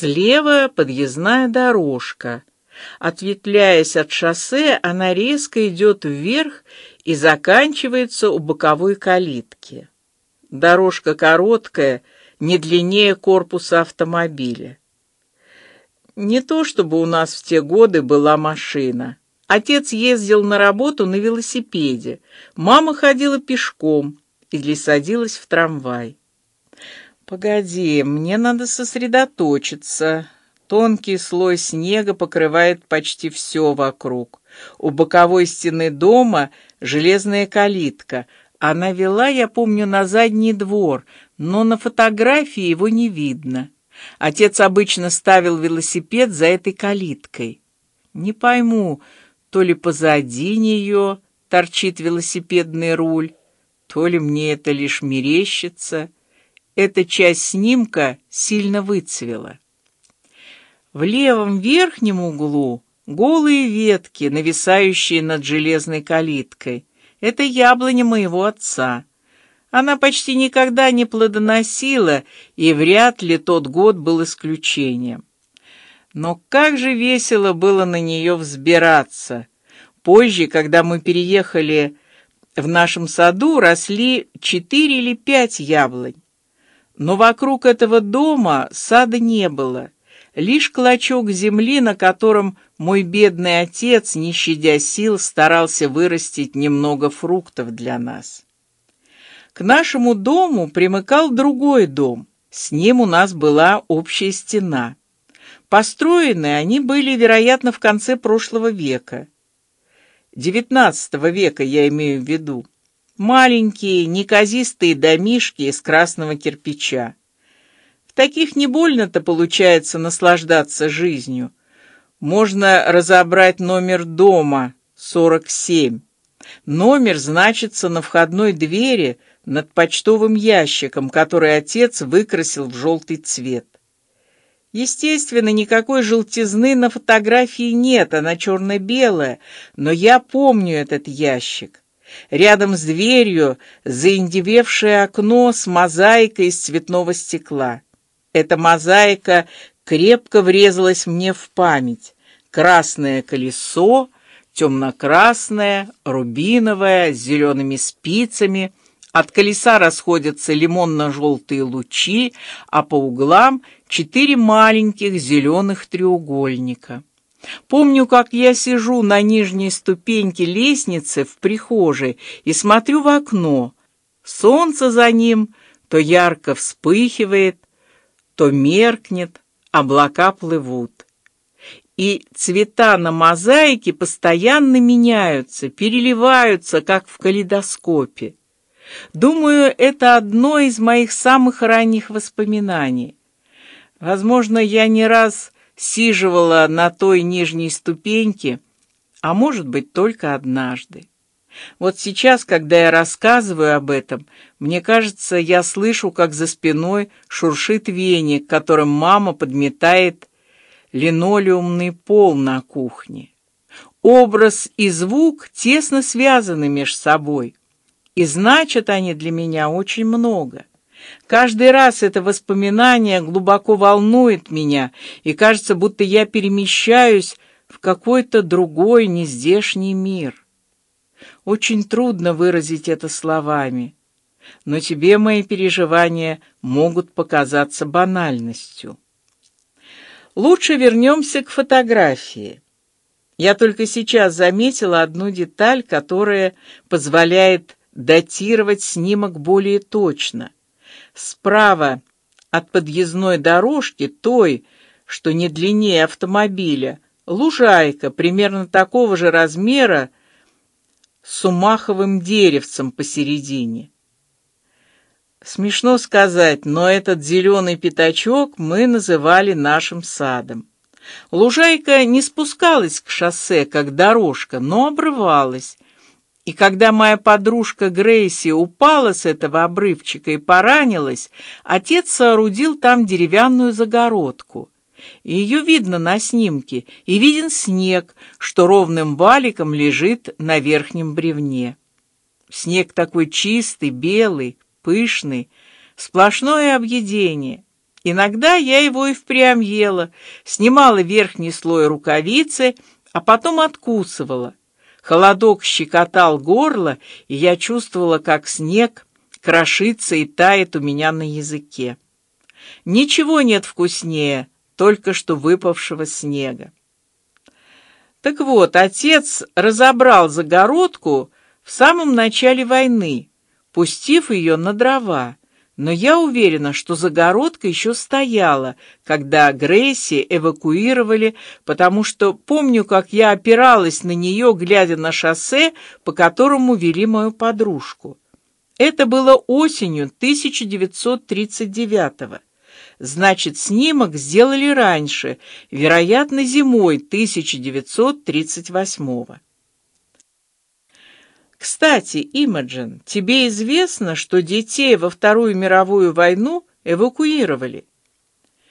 Слева подъездная дорожка. Ответвляясь от шоссе, она резко идет вверх и заканчивается у боковой калитки. Дорожка короткая, не длиннее корпуса автомобиля. Не то чтобы у нас в те годы была машина. Отец ездил на работу на велосипеде, мама ходила пешком или садилась в трамвай. Погоди, мне надо сосредоточиться. Тонкий слой снега покрывает почти все вокруг. У боковой стены дома железная калитка. Она вела, я помню, на задний двор, но на фотографии его не видно. Отец обычно ставил велосипед за этой калиткой. Не пойму, то ли позади нее торчит велосипедный руль, то ли мне это лишь мерещится. Эта часть снимка сильно выцвела. В левом верхнем углу голые ветки, нависающие над железной калиткой. Это яблоня моего отца. Она почти никогда не плодоносила, и вряд ли тот год был исключением. Но как же весело было на нее взбираться! Позже, когда мы переехали, в нашем саду росли четыре или пять яблонь. Но вокруг этого дома сада не было, лишь клочок земли, на котором мой бедный отец, не щадя сил, старался вырастить немного фруктов для нас. К нашему дому примыкал другой дом, с ним у нас была общая стена. Построены они были, вероятно, в конце прошлого века. XIX века я имею в виду. Маленькие, неказистые домишки из красного кирпича. В таких не больно-то получается наслаждаться жизнью. Можно разобрать номер дома 47. Номер значится на входной двери над почтовым ящиком, который отец выкрасил в желтый цвет. Естественно, никакой желтизны на фотографии нет, она черно-белая, но я помню этот ящик. Рядом с дверью заиндевевшее окно с мозаикой из цветного стекла. Эта мозаика крепко врезалась мне в память. Красное колесо, темно-красное, рубиновое, с зелеными спицами — от колеса расходятся лимонно-желтые лучи, а по углам четыре маленьких зеленых треугольника. Помню, как я сижу на нижней ступеньке лестницы в прихожей и смотрю в окно. Солнце за ним то ярко вспыхивает, то меркнет, облака плывут. И цвета на мозаике постоянно меняются, переливаются, как в калейдоскопе. Думаю, это одно из моих самых ранних воспоминаний. Возможно, я не раз сиживала на той нижней ступеньке, а может быть только однажды. Вот сейчас, когда я рассказываю об этом, мне кажется, я слышу, как за спиной шуршит веник, которым мама подметает линолеумный пол на кухне. Образ и звук тесно связаны между собой и значат они для меня очень много. Каждый раз это воспоминание глубоко волнует меня, и кажется, будто я перемещаюсь в какой-то другой нездешний мир. Очень трудно выразить это словами, но тебе мои переживания могут показаться банальностью. Лучше вернемся к фотографии. Я только сейчас заметила одну деталь, которая позволяет датировать снимок более точно. Справа от подъездной дорожки, той, что не длиннее автомобиля, лужайка примерно такого же размера с умаховым деревцем посередине. Смешно сказать, но этот зеленый пятачок мы называли нашим садом. Лужайка не спускалась к шоссе, как дорожка, но обрывалась, и когда моя подружка Грейси упала с этого обрывчика и поранилась, отец соорудил там деревянную загородку. Ее видно на снимке, и виден снег, что ровным валиком лежит на верхнем бревне. Снег такой чистый, белый, пышный, сплошное объедение. Иногда я его и впрямь ела, снимала верхний слой рукавицы, а потом откусывала. Холодок щекотал горло, и я чувствовала, как снег крошится и тает у меня на языке. Ничего нет вкуснее только что выпавшего снега. Так вот, отец разобрал загородку в самом начале войны, пустив ее на дрова. Но я уверена, что загородка еще стояла, когда Грейси эвакуировали, потому что помню, как я опиралась на нее, глядя на шоссе, по которому вели мою подружку. Это было осенью 1939 -го. Значит, снимок сделали раньше, вероятно, зимой 1938 -го. Кстати, Имаджин, тебе известно, что детей во Вторую мировую войну эвакуировали?